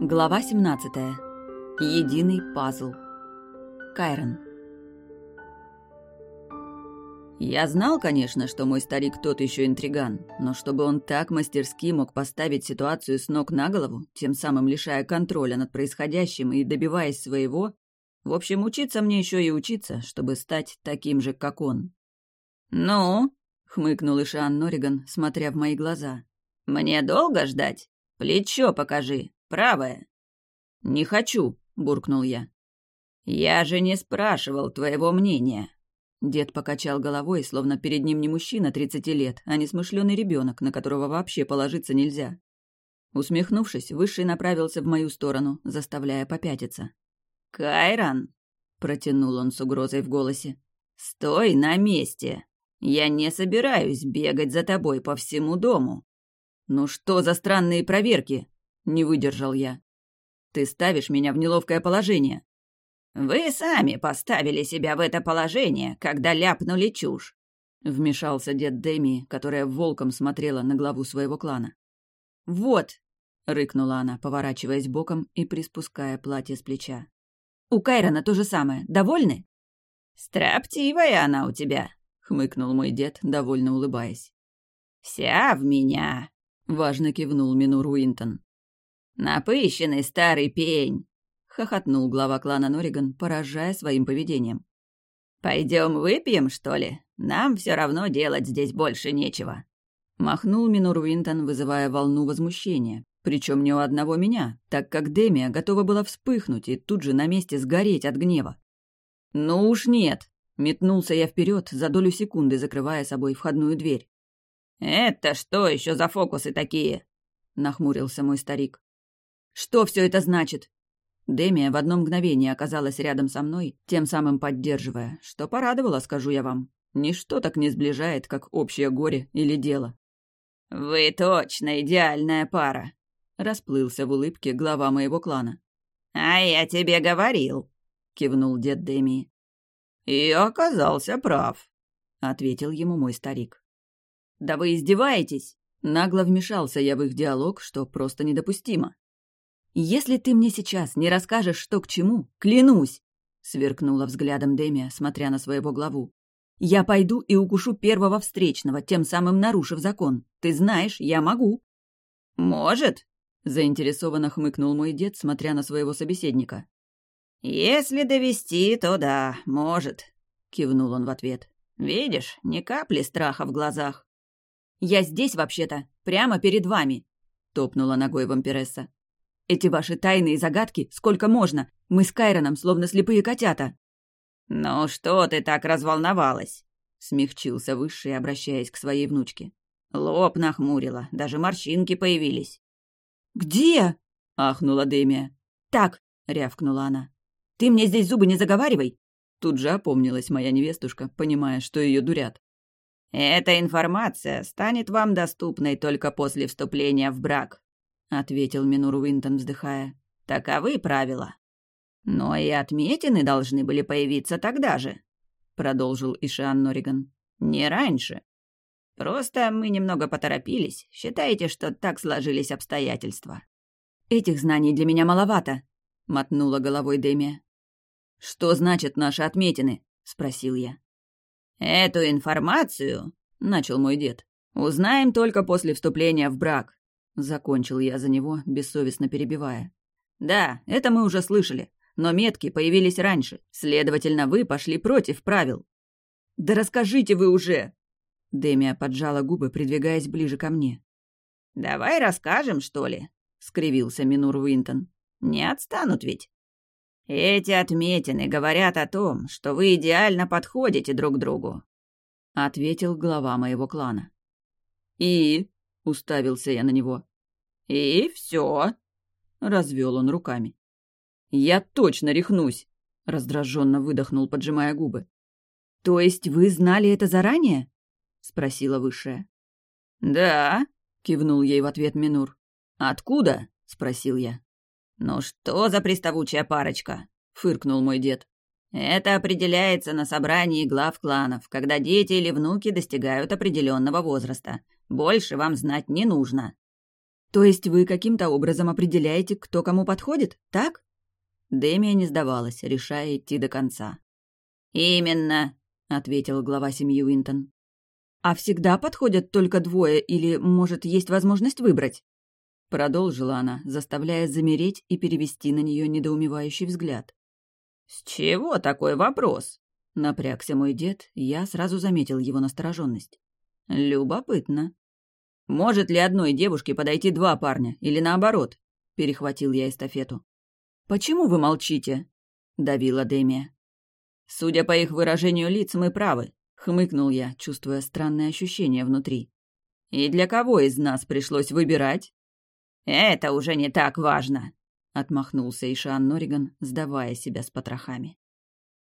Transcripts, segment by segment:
Глава 17. Единый пазл. Кайрон. Я знал, конечно, что мой старик тот еще интриган, но чтобы он так мастерски мог поставить ситуацию с ног на голову, тем самым лишая контроля над происходящим и добиваясь своего, в общем, учиться мне еще и учиться, чтобы стать таким же, как он. «Ну?» — хмыкнул Ишан Нориган, смотря в мои глаза. «Мне долго ждать? Плечо покажи!» Правая». «Не хочу», — буркнул я. «Я же не спрашивал твоего мнения». Дед покачал головой, словно перед ним не мужчина тридцати лет, а не смышленый ребенок, на которого вообще положиться нельзя. Усмехнувшись, Высший направился в мою сторону, заставляя попятиться. «Кайран!» — протянул он с угрозой в голосе. «Стой на месте! Я не собираюсь бегать за тобой по всему дому!» «Ну что за странные проверки?» Не выдержал я. Ты ставишь меня в неловкое положение. Вы сами поставили себя в это положение, когда ляпнули чушь. Вмешался дед Дэми, которая волком смотрела на главу своего клана. «Вот!» — рыкнула она, поворачиваясь боком и приспуская платье с плеча. «У Кайрона то же самое. Довольны?» «Строптивая она у тебя», — хмыкнул мой дед, довольно улыбаясь. «Вся в меня», — важно кивнул Минур Уинтон. «Напыщенный старый пень!» — хохотнул глава клана Нориган, поражая своим поведением. «Пойдем выпьем, что ли? Нам все равно делать здесь больше нечего». Махнул Минор Уинтон, вызывая волну возмущения. Причем не у одного меня, так как Демия готова была вспыхнуть и тут же на месте сгореть от гнева. «Ну уж нет!» — метнулся я вперед, за долю секунды закрывая собой входную дверь. «Это что еще за фокусы такие?» — нахмурился мой старик. Что все это значит?» Демия в одно мгновение оказалась рядом со мной, тем самым поддерживая, что порадовало, скажу я вам. Ничто так не сближает, как общее горе или дело. «Вы точно идеальная пара!» — расплылся в улыбке глава моего клана. «А я тебе говорил!» — кивнул дед Демии. «И оказался прав», — ответил ему мой старик. «Да вы издеваетесь!» Нагло вмешался я в их диалог, что просто недопустимо. «Если ты мне сейчас не расскажешь, что к чему, клянусь!» — сверкнула взглядом Демия, смотря на своего главу. «Я пойду и укушу первого встречного, тем самым нарушив закон. Ты знаешь, я могу». «Может?» — заинтересованно хмыкнул мой дед, смотря на своего собеседника. «Если довести, то да, может», — кивнул он в ответ. «Видишь, ни капли страха в глазах». «Я здесь, вообще-то, прямо перед вами», — топнула ногой вампиресса. Эти ваши тайные загадки сколько можно? Мы с Кайроном словно слепые котята». «Ну что ты так разволновалась?» — смягчился Высший, обращаясь к своей внучке. Лоб нахмурила, даже морщинки появились. «Где?» — ахнула Демия. «Так», — рявкнула она. «Ты мне здесь зубы не заговаривай!» Тут же опомнилась моя невестушка, понимая, что ее дурят. «Эта информация станет вам доступной только после вступления в брак», — ответил Минур Уинтон, вздыхая. «Таковы правила». «Но и отметины должны были появиться тогда же», — продолжил Ишиан Нориган. «Не раньше. Просто мы немного поторопились. Считаете, что так сложились обстоятельства?» «Этих знаний для меня маловато», — мотнула головой Демия. «Что значит наши отметины?» — спросил я. «Эту информацию», — начал мой дед, — «узнаем только после вступления в брак. Закончил я за него, бессовестно перебивая. «Да, это мы уже слышали, но метки появились раньше, следовательно, вы пошли против правил». «Да расскажите вы уже!» Демия поджала губы, придвигаясь ближе ко мне. «Давай расскажем, что ли?» — скривился Минур Уинтон. «Не отстанут ведь?» «Эти отметины говорят о том, что вы идеально подходите друг другу», — ответил глава моего клана. «И?» — уставился я на него. «И все», — развел он руками. «Я точно рехнусь», — раздраженно выдохнул, поджимая губы. «То есть вы знали это заранее?» — спросила высшая. «Да», — кивнул ей в ответ Минур. «Откуда?» — спросил я. «Ну что за приставучая парочка?» — фыркнул мой дед. «Это определяется на собрании глав кланов, когда дети или внуки достигают определенного возраста. Больше вам знать не нужно». То есть вы каким-то образом определяете, кто кому подходит, так? Дэмия не сдавалась, решая идти до конца. «Именно», — ответил глава семьи Уинтон. «А всегда подходят только двое, или, может, есть возможность выбрать?» Продолжила она, заставляя замереть и перевести на нее недоумевающий взгляд. «С чего такой вопрос?» Напрягся мой дед, я сразу заметил его настороженность. «Любопытно. Может ли одной девушке подойти два парня, или наоборот?» Перехватил я эстафету. «Почему вы молчите?» — давила Демия. «Судя по их выражению лиц, мы правы», — хмыкнул я, чувствуя странное ощущение внутри. «И для кого из нас пришлось выбирать?» «Это уже не так важно», — отмахнулся Ишан Нориган, сдавая себя с потрохами.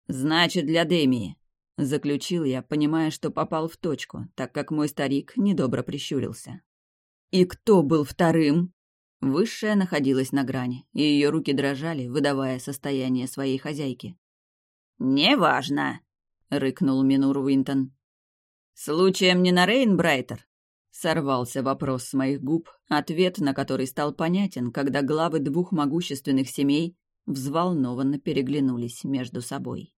«Значит, для Демии», — заключил я, понимая, что попал в точку, так как мой старик недобро прищурился. «И кто был вторым?» Высшая находилась на грани, и ее руки дрожали, выдавая состояние своей хозяйки. «Неважно», — рыкнул Минур Уинтон. «Случаем не на Рейнбрайтер?» Сорвался вопрос с моих губ, ответ на который стал понятен, когда главы двух могущественных семей взволнованно переглянулись между собой.